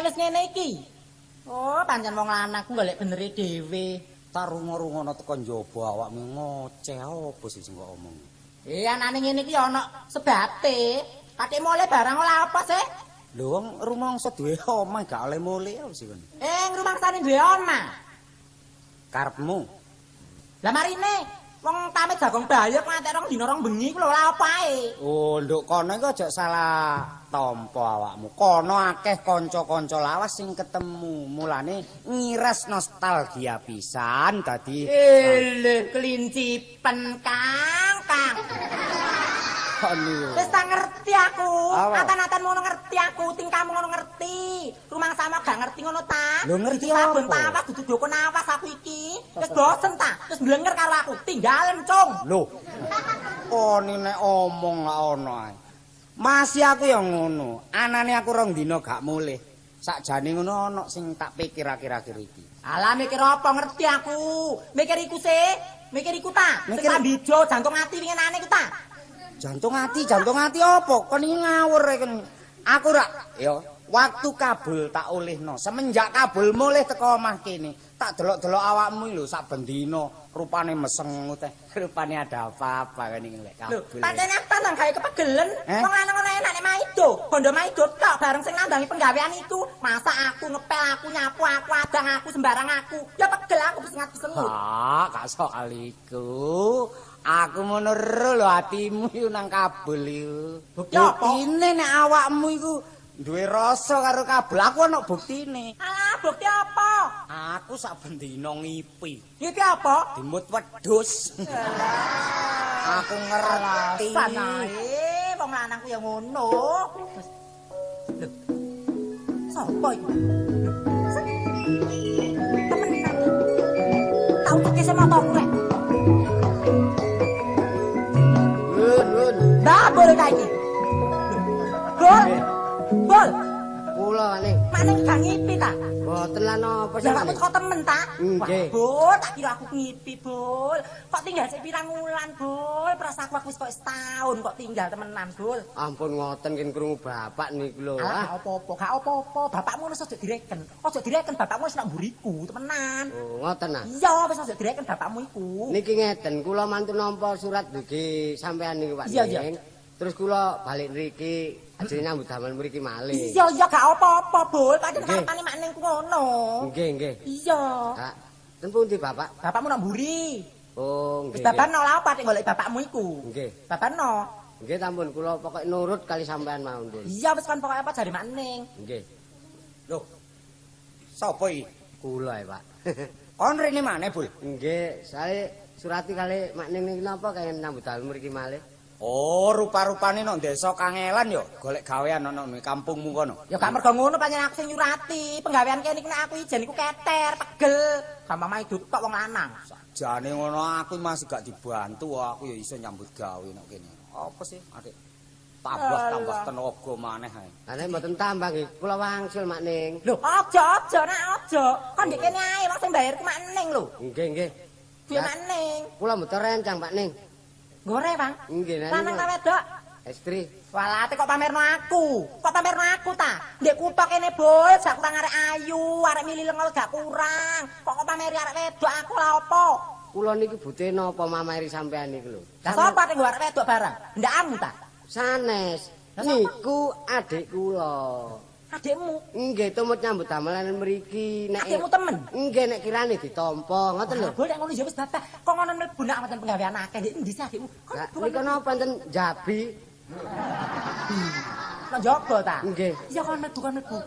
Nek wis ngene iki. Oh, pancen wong lanang ku golek benere dhewe. Tak rungo-rungono teko njaba awakmu ngoceh apa sih sing kok omong. Eh, anane ngene iki ana sebate. Kate mulai barang ora apa sih? Lho wong rumangsa duwe omah gak oleh mulih apa sih kon. Eh, ngrumangsane duwe omah. Karepmu. Lah marine wong tamit jagung bayek nganti rong dina rong bengi ku lho ora apa ae. Oh, nduk kono iku aja salah tampa awakmu. Kono akeh kanca-kanca lawas sing ketemu. Mulane ngiras nostalgia pisan dadi Eh, kelincipen Kang, Kang. Wis tak ngerti aku. Apa? Atan-atan ngono ngerti aku, tingkahmu ngono ngerti. Rumang sama gak ngerti ngono ta? Lho, ngerti Iki sabun apa? tawas dudu dukun awas aku iki. Wis bosen ta? Wis blenger karo aku. Tinggalen, Cung. Lho. Koni nek omong gak ono ae. Masih aku yang ngono. Anane aku rong dina gak mulih. Sakjane ngono ono sing tak pikir akhir-akhir iki. Alah mikir apa ngerti aku. Mikir iku sih. Mikir iku ta? Sing Mikir- lambijo jantung ati winginane iku ta? Jantung hati, jantung hati apa? Kon iki ngawur e kon. Aku rak ya waktu kabul tak olehno. Semenjak kabul mulih teko omah kene, tak delok-delok awakmu lho sak bendina rupane meseng teh. Rupane ada apa-apa iki lek Lho, kabul. pancen apa nang gawe kepegelen? Eh? Wong lanang ngono enak nek maido, bondo maido tok bareng sing nambangi penggawean itu. Masa aku ngepel, aku nyapu, aku adang, aku sembarang aku. Ya pegel aku besengat-besengut. Ah, gak soal iku. Aku meneru lho atimu iku nang kabul iku. Bukti? Buktine nek awakmu iku duwe rasa karo kabul, aku ana buktine. Alah, bukti apa? Aku sak bendina ngipi. Iki apa? dimut wedhus. Aku ngerti. Ae, wong lanang ku ya ngono. Sopo iki? Sing- Temenan. Tau cekis sama motorku rek. Dah boleh ta iki. Bol. Kula ning. Mana gak ngipi ta? Boten lan apa Ya kamu kok temen ta? Nggih. Bol, tak kira aku ngipi, Bol. Kok tinggal sik pirang wulan, Bol? Perasa aku wis kok setahun kok tinggal temenan, Bol. Ampun ngoten kin krungu bapak niku lho. Ah. apa-apa, gak apa-apa. Bapakmu wis aja direken. Aja direken bapakmu wis nak mburiku, temenan. Oh, ngoten ah. Iya, wis aja direken bapakmu iku. Niki ngeten, kula mantun nampa surat dugi sampean niku Pak Iya, iya. Terus kula balik mriki ajeng nyambut damel mriki malih. Iya, iya gak apa-apa, Bol. Pancen karepane mak ning ngono. Nggih, nggih. Iya. Ah, ten pundi Bapak? Bapakmu nak mburi. Oh, nggih. babano lha apa nek golek bapakmu iku? Nggih. Babano. Nggih tampun kula pokoke nurut kali sampean mawon, Pun. Iya, wis kan pokoke apa jare mak ning. Nggih. Loh. Sapa iki? Kula ya, Pak. Kon rene maneh, Bul? Nggih, saya surati kali mak ning napa kaya nyambut damel mriki malih. Oh, rupa-rupane nang desa Kangelan yo, golek gawean ana nang kampungmu kono. Ya gak mergo ngono pancen aku sing nyurati. Penggawean kene nek aku ijen iku keter, pegel. Gampang main duduk tok wong lanang. Jane ngono aku masih gak dibantu, aku yo iso nyambut gawe nang kene. Apa sih, Adik? Tambah tambah Alah. tenaga maneh ae. Lah nek mboten tambah nggih, kula wangsul mak ning. Lho, aja aja nek aja. Kon ndek kene ae wong sing bayarku mak ning lho. Nggih, nggih. Duwe mak ning. Kula mboten rencang, Pak Ning. Gore, Bang. Nggih, nek Lanang ta wedok? Istri. Walate kok pamerno aku. Kok pamerno aku ta? Ndek kutok kene bol, gak kurang arek ayu, arek mili lengol gak kurang. Kok kok pameri arek wedok aku lha opo? Kula niki budhe napa mameri sampean niku lho. Lah sapa ning arek wedok barang? Ndakmu ta? Sanes. Lah? Niku adik kula. Adikmu. Nggih, tumut nyambut damelan mriki nek Adikmu temen. Nggih, nek kirane ditampa, ngoten lho. Bol nek ngono ya wis bapak. Kok ngono mlebu nak wonten penggawean akeh ndek endi sih adikmu? Kok nika napa enten jabi? nang jogo ta? Nggih. Iya kon mlebu kon mlebu.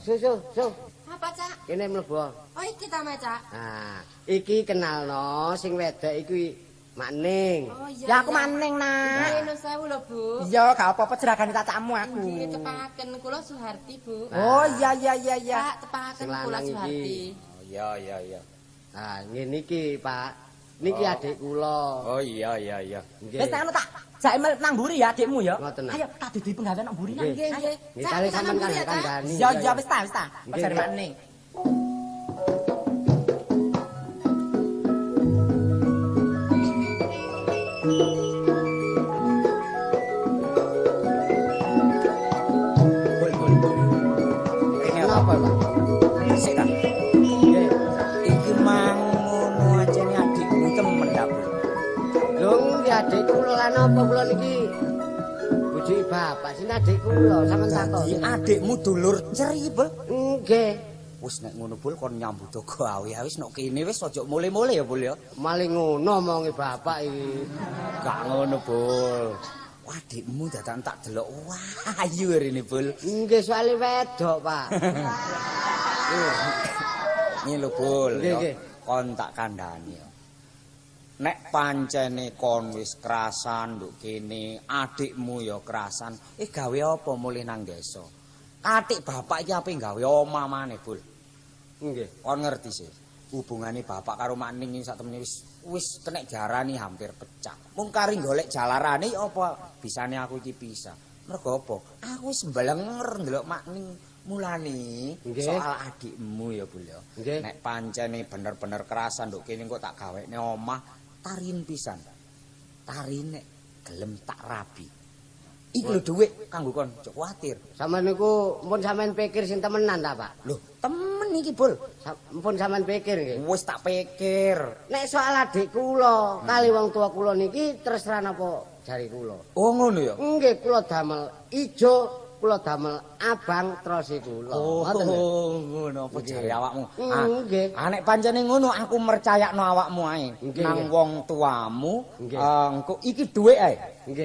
Su su su. Apa, Cak? Kene mlebu. Oh, iki ta, Mas, Cak. Nah, iki kenalno sing wedok iku Mak Ning. Oh, iya. Ya aku iya. maning Nggih, nak. nun sewu lho, Bu. Iya, gak apa-apa jeragane tatamu aku. Nggih, tepaken kula Suharti, Bu. Oh iya iya iya iya. Pak, tepaken kula. Suharti. Oh, iya iya iya. Nah, ngene iki, Pak. Niki adik kula. Oh iya iya iya. Nggih. Wis anu tak jake nang mburi ya adikmu ya. Ayo tak dudu penggawean nang mburi nang. Nggih. Nggih, nggih. Nggih kita sampean namburi kan ya, kandhani. Ya wis ta wis ta. Nggih, Pasar nggih. Adik kula lan apa kula niki bojoke bapak sing adik kula sampean takon. Adikmu dulur ceri, Bul. Nggih. Wis nek ngono Bul kon nyambut daga awi wis nek kene wis aja mule-mule ya Bul ya. Maling ngono omonge bapak iki. Gak ngono Bul. Adikmu dadan tak delok ayu rene Bul. Nggih soalé wedok, Pak. Ini lho Bul Nggih. Kon tak kandhani. Nek pancene kon wis kerasan nduk kene, adikmu ya kerasan, eh gawe apa mulih nang desa? Katik bapak iki ape gawe omah maneh, Bul. Nggih. Kon ngerti sih. Hubungane bapak karo Maning iki sak temene wis wis kena jarani hampir pecah. Mung kari golek jalarane apa bisane aku iki pisah. Mergo apa? Aku wis mbelenger ndelok Maning mulane soal adikmu ya, Bul ya. Nek pancene bener-bener kerasan nduk kene kok tak gawekne omah tarin pisan. Tarine gelem tak rabi. Iki lho dhuwit kanggo kon, cok kuwatir. Sampeyan niku pun sampean pikir sing temenan ta, Pak? Lho, temen iki, Bul. Sa- Pun sampean pikir nggih. Wis tak pikir. Nek soal adik kula kali wong tua kula niki terserah napa jari kula. Oh ngono ya. Nggih kula damel ijo, kula damel abang terus kula. Lho. Oh, ngono Nggih. jare awakmu? Mm, Ah, nggih. ah, nek pancene ngono aku mercayakno awakmu ae. Nang wong tuamu, eh, engko iki dhuwit ae.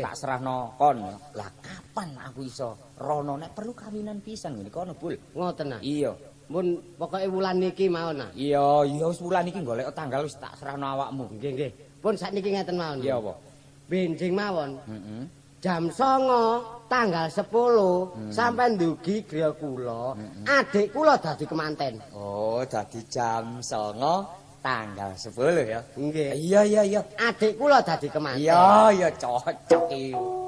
Tak serahno kon. Lah kapan aku iso rono nek perlu kawinan pisan ngene kono, Bul. Ngoten nah. Iya. Mun pokoke wulan niki mawon nah. Iya, iya wis wulan iki golek tanggal wis tak serahno awakmu. Nggih nggih. Pun sakniki ngeten mawon. Iya apa? Benjing mawon. Heeh. Jam 09 tanggal 10 sampai ndugi griya kula. Adik kula dadi kemanten. Oh, dadi jam 09 tanggal 10 ya. Nggih. Iya, iya, iya. Adik kula dadi kemanten. Iya, iya cocok iki.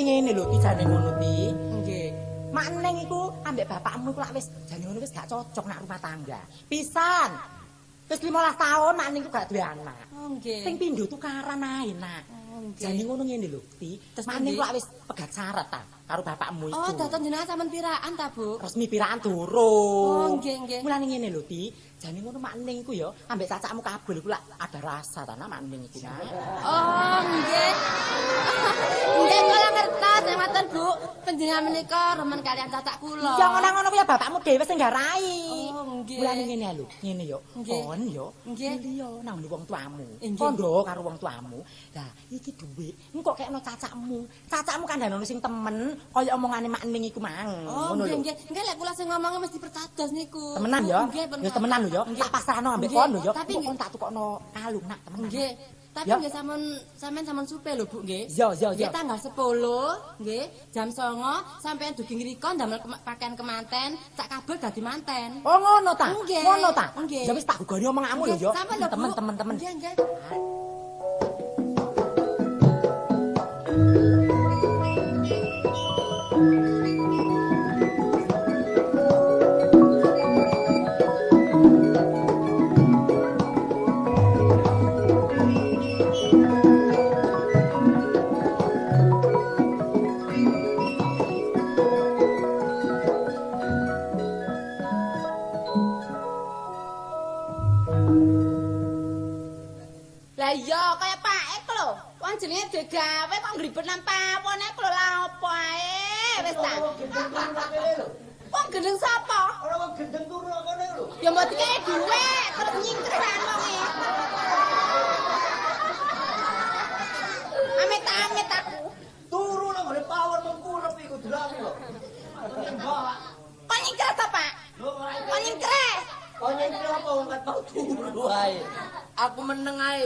Iki ngene lho, iki jane ngono ki. Nggih. Mak Neng iku ambek bapakmu iku lak wis jane ngono wis gak cocok nak rumah tangga. Pisan. Wis 15 tahun mak Neng iku gak duwe anak. Oh, nggih. Sing pindho tukaran ae nak. Jane ngono ngene lho, Ti. Terus iku lak wis pegat syarat ta karo bapakmu iku. Oh, daton jenengan sampean piraan ta, Bu? resmi piraan durung. Oh, nggih, nggih. Mulane ngene lho, Ti. Jane ngono mak Neng iku ya ambek cacakmu kabel iku lak ada rasa ta Neng iku. Oh, nggih. Nggih, kula Bu. Panjenengan menika remen kalian cacak kula. Ya ngono-ngono kuwi ya bapakmu dhewe sing garai. Oh, nggih. Mulane ngene lho, ngene yo. Kon yo. Nggih. Liya nang wong tuamu. Kondo karo wong tuamu. Lah, iki dhuwit. Engko kekno cacakmu. Cacakmu kandhane sing temen, kaya omongane mak ning iku mang. Oh, Ngono lho. nggih. Nggih, lek kula sing ngomongnya mesti percados niku. Temenan yo. Nggih, temenan lho yo. Tak pasrahno ambek kon lho yo. Tapi Engko kon tak tukokno kalung nak temenan. Nggih. Tapi Ya. nggih sampean sampean sampean supe lho, Bu, nggih. Iya, iya, iya. Nggih tanggal 10, nggih, jam 09 sampean dugi ngriko ndamel kema- pakaian kemanten, sak kabel dadi manten. Oh ngono ta? Ngono ta? Ya wis tak gugoni omonganmu lho Bu. Temen-temen temen. Nggih, nggih. Lah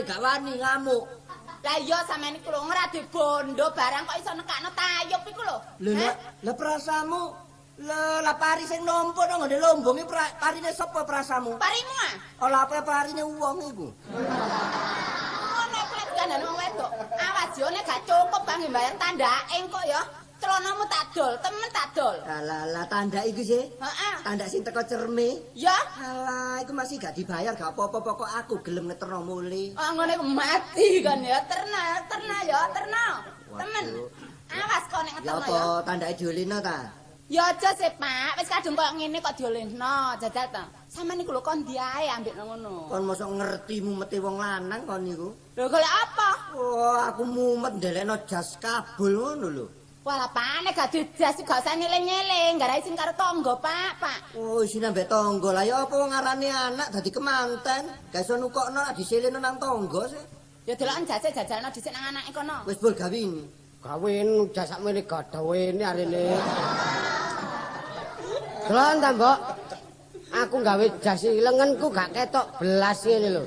gak wani ngamuk. Lah iya sampeyan iku lho ngradi bondo barang kok iso nekakno tayub iku lho. Lho lah prasamu lah lah pari sing nompo nang ngene lombong iki pra- parine sapa prasamu? Parimu ah. Ola apa parine wong iku? Ngono lek kandhane wong wedok. Awas yo nek gak cukup bang mbayar tandake kok ya. Celanamu tak dol, temen tak dol. Alah lah tanda iku sih. Heeh. Tanda sing teko cerme. Ya, Alah, iku masih gak dibayar gak apa-apa pokok aku gelem ngeterno mule. oh iku mati kan ya. Terna, terna ya, terna. Temen. Awas kok nek Ya ngetokno apa ya. tandake diolino ta? Ya aja sih, Pak. Wis kadung kok ngene kok diolehno, jajal ta. Sampeyan niku lho kon ndi ae ambek ngono. Kon mosok ngerti mumete wong lanang kon niku. Lho golek apa? Oh, aku mumet ndelekno jas kabul ngono lho. Wah, Pak, nek gak dijas gak usah nyeling-nyeling, gara isin karo tangga, Pak, Pak. Oh, isine mbek tangga. Lah ya apa wong ngarani anak dadi kemanten? Gak iso nukokno lak diseleno nang tangga sih. Ya deloken jase jajalno dhisik nang anake kono. Wis bol gawe ini. Kawin jasak mene gadhawe ini arene. Delon ta, Mbok? Aku gawe jas iki lengenku gak ketok belas ngene lho.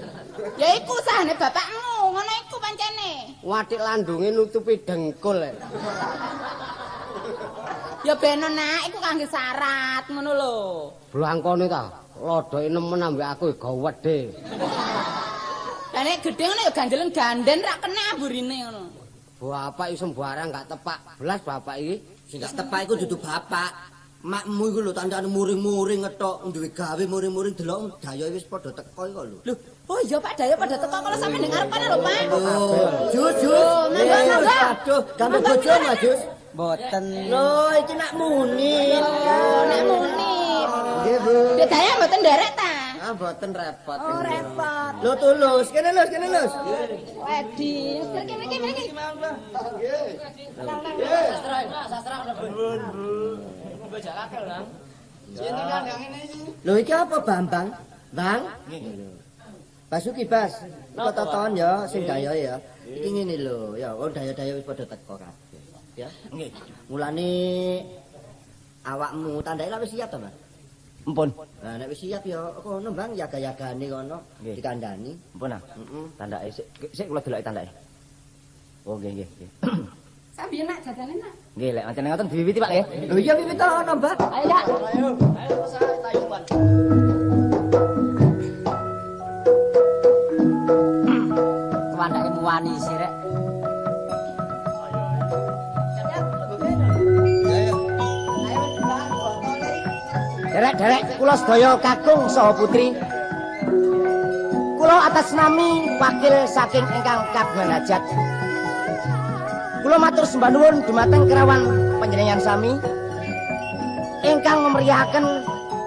Ya iku usahane bapakmu. Wadik landunge nutupi dengkul. eh. Ya beno nak, iku kangge syarat ngono lho. Blangkone ta, lodoke nemen ambek aku gawedhe. Lah nek gedhe ngono ya ganjelen ganden ra kena amburine ngono. Bapak iso sembarang gak tepak belas bapak iki. Sing gak tepak iku dudu bapak. Makmu iku lho tandane muring-muring ngetok duwe gawe muring-muring delok daya wis padha teko iku lho. Lho, oh iya Pak Dayo pada teko kalau sampe ning ngarep kono lho, Pak. Jus, jus. Oh, monggo. Aduh, ganti bojo Mas Jus. Mboten. Lho, iki nak muni. Oh, nek muni. Nggih, Bu. Dayo mboten nderek ta? Ah, mboten repot. Oh, repot. Lho tulus, kene lus, kene lus. Wedi, kene kene kene. Lho iki apa Bambang? Bang? Basuki Bas, kok toton ya sing daya ya. Iki ngene lho, ya oh daya-daya wis padha teko kabeh. Ya. Nggih. Mulane awakmu tandake lah wis siap ta, Mas? Ampun. Nah, nek wis siap ya kono Bang yaga-yagane kono Nggih. dikandani. Ampun ah. Heeh. Tandake sik sik kula deloki tandake. Oh nggih nggih nggih. Sambil nak jajane nak. Nggih lek macam ngoten diwiwiti Pak nggih. Lho iya wiwit ono, Mbak. Ayo, Dak. Tuandake muwani sirek. Derek-derek kula sedaya kakung saha putri. Kula atas nami wakil saking ingkang kagungan hajat. Kula matur sembah nuwun dumateng kerawan panjenengan sami ingkang memeriahaken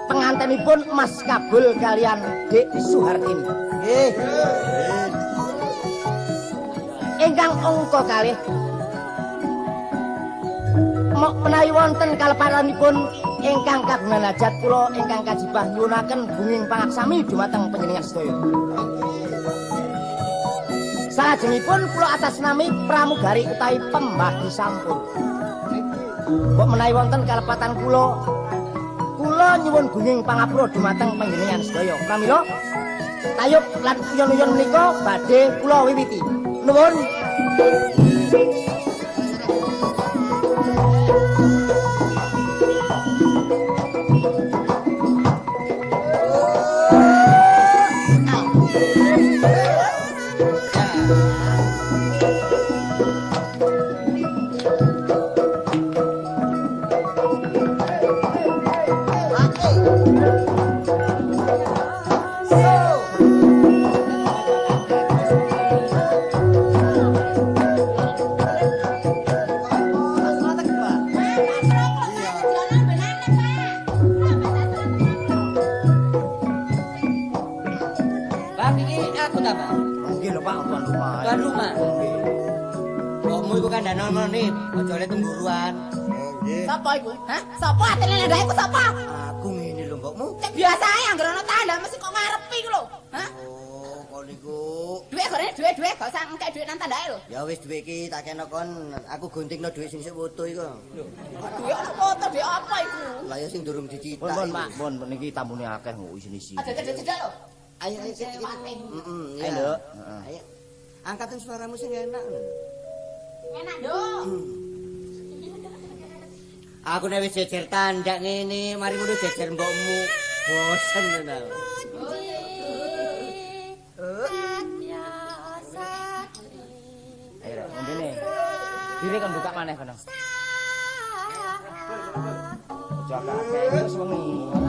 pengantenipun Mas Kabul kalian Dek Suhartini. Nggih. Ingkang angka kalih Mok menawi wonten kalepatanipun ingkang kagungan hajat kula ingkang kajibah nyuwunaken bunging pangaksami dumateng panjenengan sedaya. Salajengipun kula atas nami pramugari utawi pembagi sampun. Mbok menawi wonten kalepatan kula kula nyuwun bunging pangapura dumateng panjenengan sedaya. Pramila tayub lan uyon-uyon menika badhe kula wiwiti. Nuwun. Temburuan. Sapa iku? Hah? Sapa atene ndake iku sapa? Aku ngene lho, mbokmu. Cek biasa ae anggere ana tanda mesti kok ngarepi iku lho. Hah? Oh, kon niku. Duit gorene duit duit gak usah engke duit nang tandake lho. Ya wis duwe iki tak kena kon aku guntingno dhuwit sing sik foto iku. Duit ana foto duit apa iku? Lah ya sing durung pun iku. Pak, pun pun niki tamune akeh kok isin-isin. Ada ada cedak lho. Ayo ayo sik. Heeh, Ayo. Ayo. Angkatin suaramu sing enak lho. Enak, Nduk. Aku nek wis jejer tandak ngene, mari ngono jejer mbokmu. Bosen ngono. Ayo, ngene. Diri kan buka maneh kono. Ojo akeh wis wengi.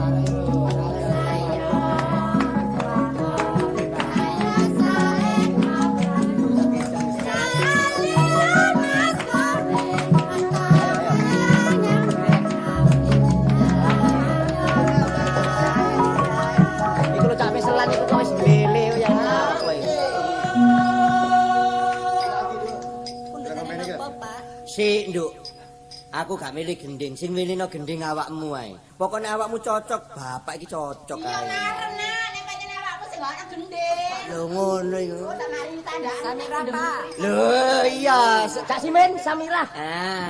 Gak milih gending, sing milihno gending awakmu ae. Pokoke awakmu cocok, bapak iki cocok Iya ae. karena nek pancen awakmu sing ana gendeng. Lho ngono iku. Oh, tak mari tandaan. Samira, Pak. Lho iya, Cak Simen, Samira. Ah.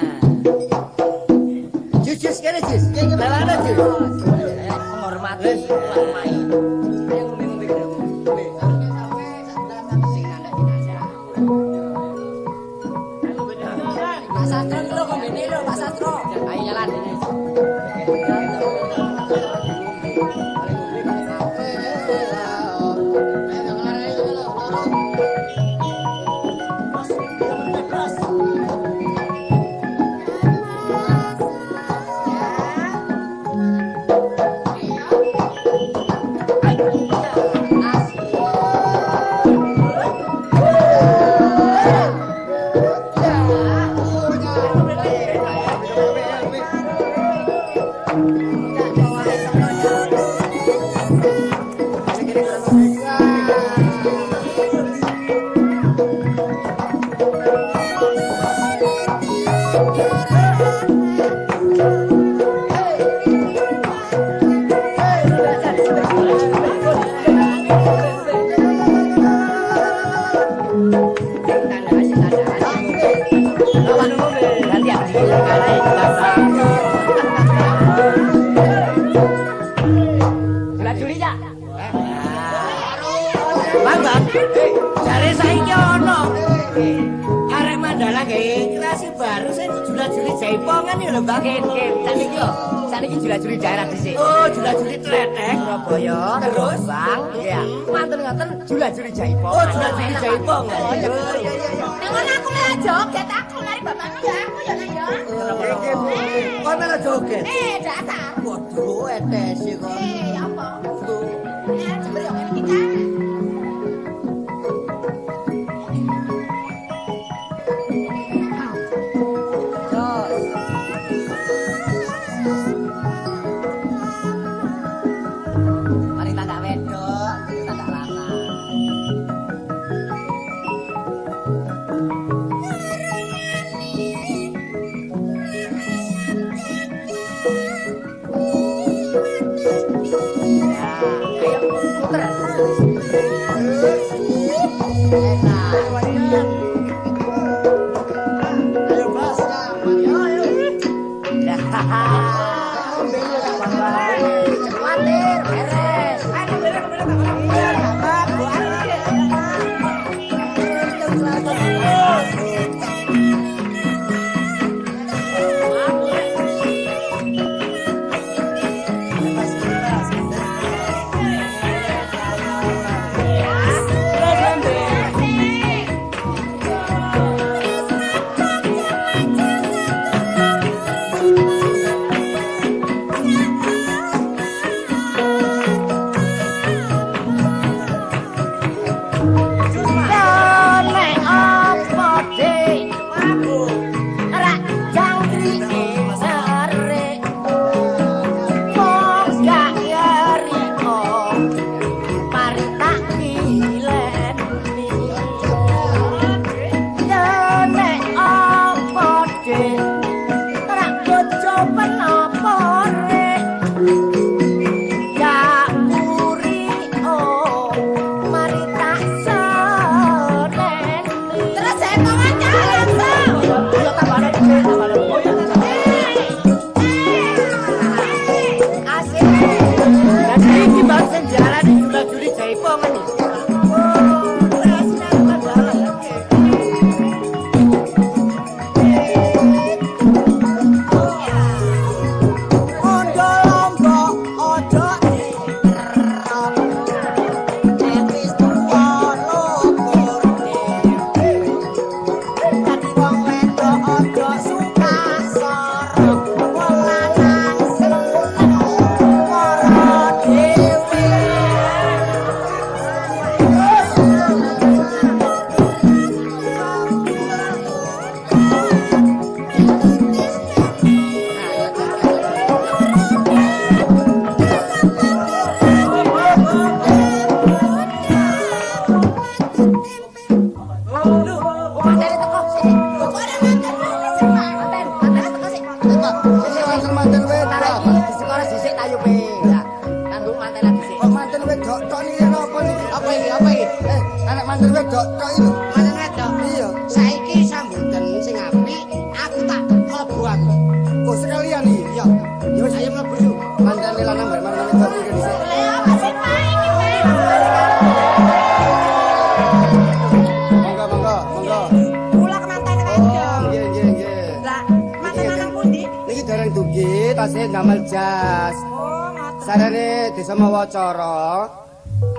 Jus jus kene jus. Dalane jus. menghormati ulama ini. Ayo ngombe-ngombe ke Pak Sastro lho kombene jula-juli jaipongan iki lho, Bang. Ken ken saniki yo. Saniki jula-juli daerah dhisik. Oh, jula-juli tretek. Surabaya. Terus? Bang. Iya. Manten ngoten jula-juli jaipong. Oh, jula-juli jaipongan. Oh, iya. Iya iya ngono aku malah joget aku mari bapakmu ya aku ya nak ya. Kok malah joget? Eh, dasar. Waduh, etes sih kok. Eh, apa? Eh, jember Eh, foi Apa iki? Apa iki? Eh, anak manten wedok tok iki. Dugi tasih ndamel jas. Sarane desa Mawacara.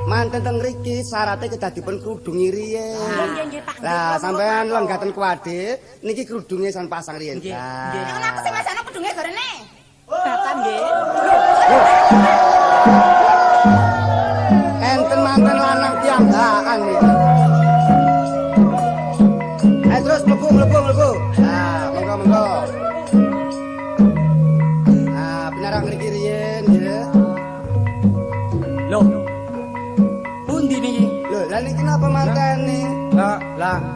Manten teng mriki syaraté kedah dipun krudungi riyen. Nggih, Pak. Lah sampean lenggaten kuwade niki krudunge san pasang riyen. Nggih, aku sing ngasane kudunge gorene. Bapak nggih. Enten manten lanang piyambakan niki.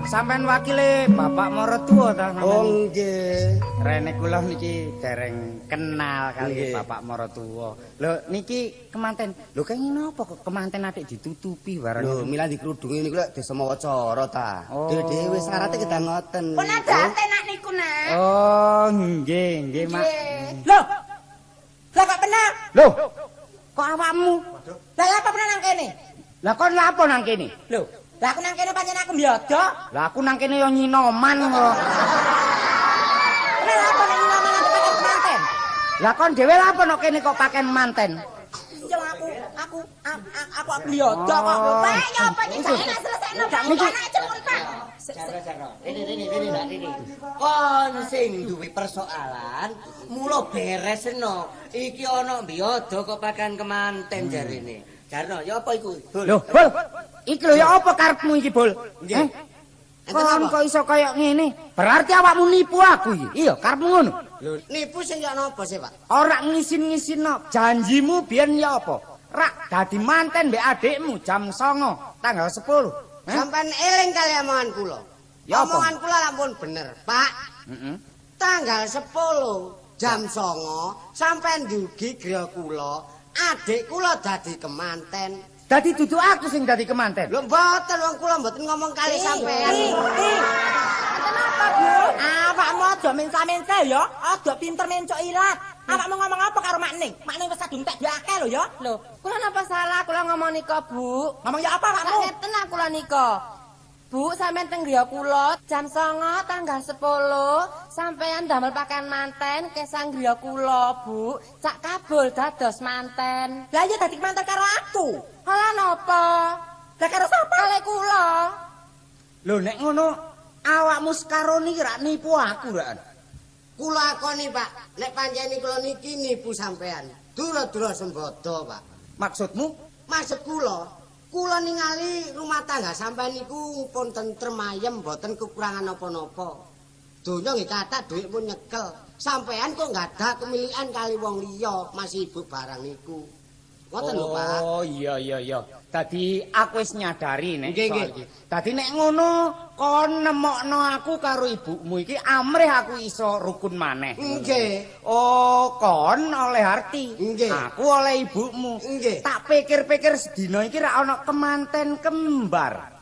Sampean wakile Bapak Morotua ta sampean? Oh nggih. Rene kula niki dereng kenal kali. Bapak Morotua. Lho niki kemanten. Lho kenging napa kok kemanten atik ditutupi bareng? Lho, mila dikrudungi niku lek desa Mawacara ta. Oh. Dhewe wis syaratnya kedah ngoten. Pun adate nak niku, Nak. Oh, nggih, nggih, Mak. Loh. Lah kok penak? Loh. Kok awakmu? Lah apa penak nang kene? Lah kon lapo nang kene? Loh, lah aku nang kene pancen aku mbiyada. Lah aku nang kene yo nyinoman kok. Lah apa nek nyinoman nanti pakai kemanten? Lah kon dhewe lapo nang kene kok pakai manten? Iya aku, aku, aku aku mbiyada kok. Oh. Pak, ya apa iki gak enak selesaino Pak. Niki- Anak jemur, Pak. Ini ini ini Mbak ini. Kon sing duwe persoalan, mula beresno. Iki ana mbiyodo kok pakan kemanten jarine. Jarno, ya apa iku? Bul. Loh, Bol. Iki lho ya apa karepmu iki, Bol? Nggih. Eh? Kon kok iso kaya ngene? Berarti awakmu nipu aku iki. Iya, karepmu ngono. Lho, nipu sing ya napa sih, Pak? Ora ngisin-ngisin janjimu biyen ya apa? Rak dadi manten mbek adikmu jam 09.00 tanggal 10. Eh? Sampeyan eling kali omongan kula. Ya apa? Omongan kula lampun bener, Pak. Heeh. Tanggal 10 jam 09.00 sampeyan ndugi griya kula, adik kula dadi kemanten. Dadi dudu aku sing dadi kemanten. Lho mboten wong kula mboten ngomong kali. Ih, ih. Kenapa, Bu? Awakmu aja mensa-mensa ya, aja pinter mencok ilat. Awakmu ngomong apa karo Mak Ning? Mak Ning wis kadung tak diake lho ya. Lho, kula napa salah kula ngomong nika, Bu? Ngomong ya apa awakmu? ngeten aku lah nika. Bu, sampean teng griya kula jam 09.00 tanggal 10 sampean damel pakaian manten kesang griya kula, Bu. Cak kabul dados manten. Lah ya dadi mantan karo aku. Halah napa? Lah karo sapa? Kale kula. Lho nek ngono awakmu sekarone iki rak nipu aku rak. Kula akoni, Pak, nek pancen kula niki nipu sampean. Dura-dura sembodo, Pak. Maksudmu? Maksud kula, kula ningali rumah tangga sampean niku pun tentrem ayem, mboten kekurangan apa-napa. Donya nggih kathah dhuwit pun nyekel. Sampean kok nggak ada kemilikan kali wong liya, masih ibu barang niku. Ngoten lho, Pak. Oh iya iya iya. Dadi aku wis nyadari nek soal nggih. iki. Dadi nek ngono kon nemokno aku karo ibumu iki amrih aku iso rukun maneh. Nggih. Oh, kon oleh arti. Nggih. Aku oleh ibumu. Nggih. Tak pikir-pikir sedina iki ra ana kemanten kembar.